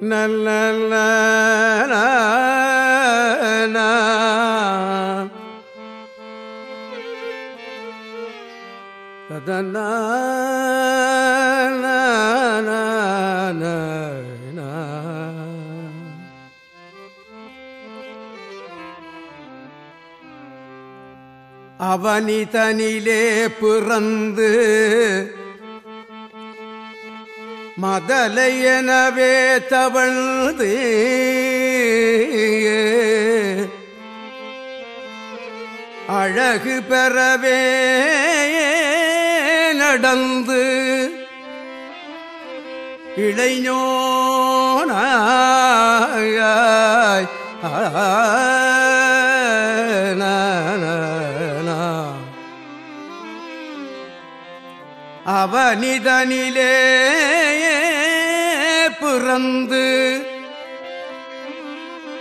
நல்ல சதனா அவனிதனிலே பிறந்து மதலையனவே தவழ்ந்து அழகு பெறவே நடந்து இளைஞோனாய். ஆ அவனிதனிலே பிறந்து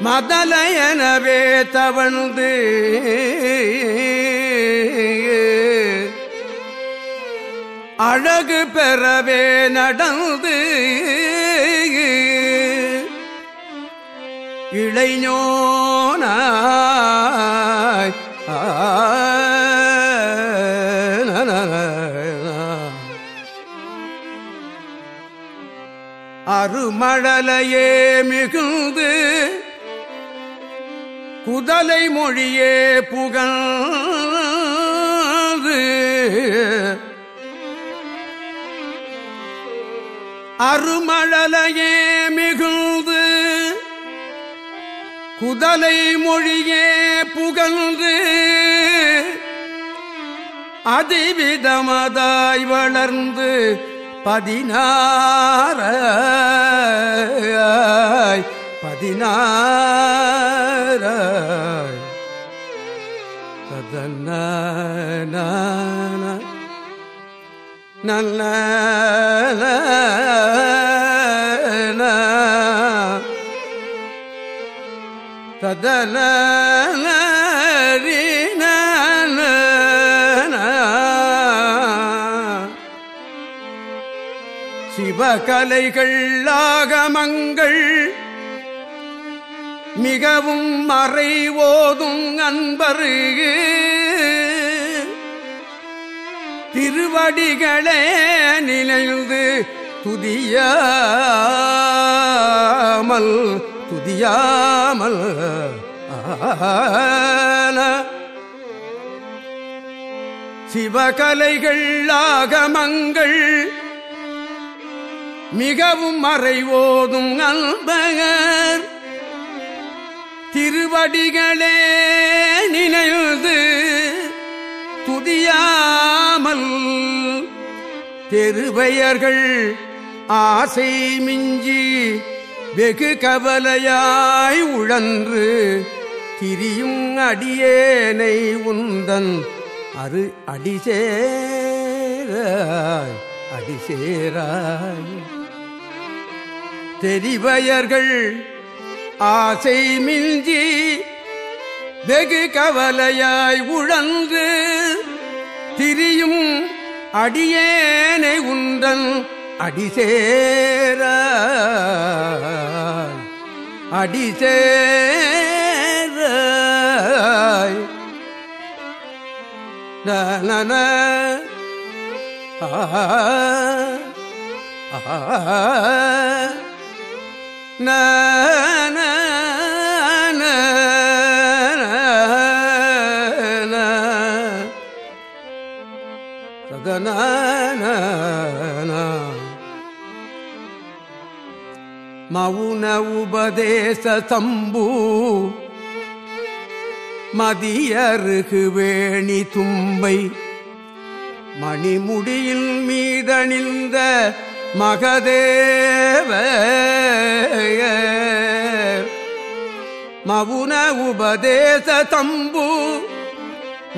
மதலையனவே தவழ்ந்து அழகு பெறவே நடந்து இளைஞோனாய். ஆ அருமழலையே மிகுந்து குதலை மொழியே புகழ்ந்து அருமழலையே மிகுந்து குதலை மொழியே புகழ்ந்து அதிவிதமதாய் வளர்ந்து பதினாற பதினாற அதன நல்ல ததன சிவகலைகள் ஆகமங்கள் மிகவும் மறை ஓதும் அன்பருகு திருவடிகளே நினைந்து துதியாமல் துதியாமல் சிவகலைகள் ஆகமங்கள் மிகவும் மறைவோதும் அல்பகர் திருவடிகளே நினைந்து துதியாமல் தெருவையர்கள் ஆசை மிஞ்சி வெகு கவலையாய் உழன்று திரியும் அடியேனை உந்தன் அரு அடிசேராய் அடிசேராய். தெரிவயர்கள் ஆசை மிஞ்சி வெகு கவலையாய் உழன்று திரியும் அடியேனை உந்தன் அடிசேர. அடிசேர நன ஆ. மவுன உபதேச தம்பு மதியருகு வேணி தும்பை மணிமுடியில் மீதணிந்த மகதே மவுன உபதேச தம்பு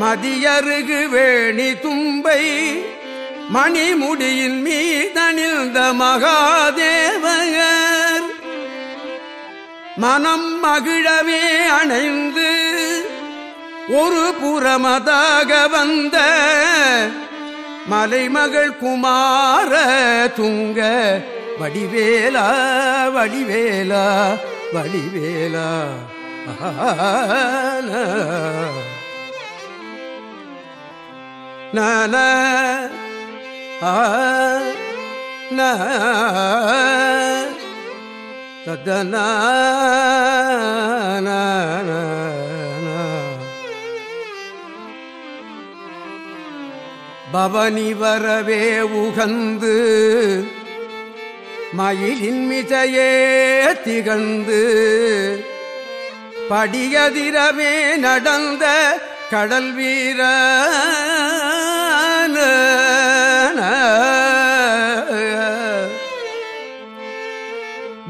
மதியருகு வேணி தும்பை மணிமுடியின் மீதணிந்த மகாதேவர். மனம் மகிழவே அணைந்து ஒரு புறமதாக வந்த மலைமகள் குமார துங்க வடிவேலா வடிவேலா வடிவேலா நன ஆ பவனி வரவே உகந்து மயிலின் மிசையே திகழ்ந்து படியதிரவே நடந்த கடல் வீர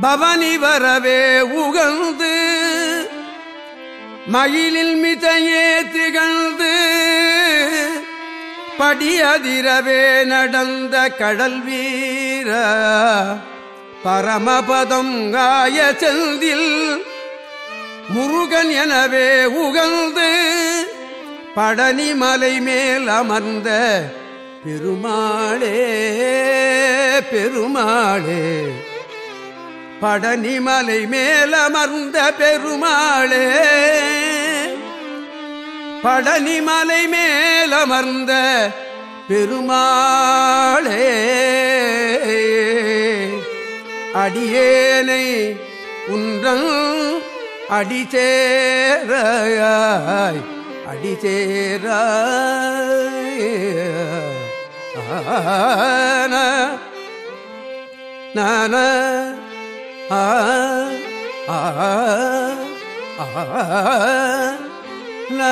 பவனி வரவே உகழ்ந்து மயிலில் மிதையே திகழ்ந்து படியதிரவே நடந்த கடல் வீர பரமபதம் காய செந்தில் முருகன் எனவே உகழ்ந்து படனி மலை மேல் அமர்ந்த பெருமாளே பெருமாளே. பழனிமலை மேல் அமர்ந்த பெருமாளே. பழனிமலை மேல் அமர்ந்த பெருமாளே அடியேனை உன்றன் அடிச்சேராய் அடிச்சேராய் ஆன நான ஆ ஆ ஆ ஆ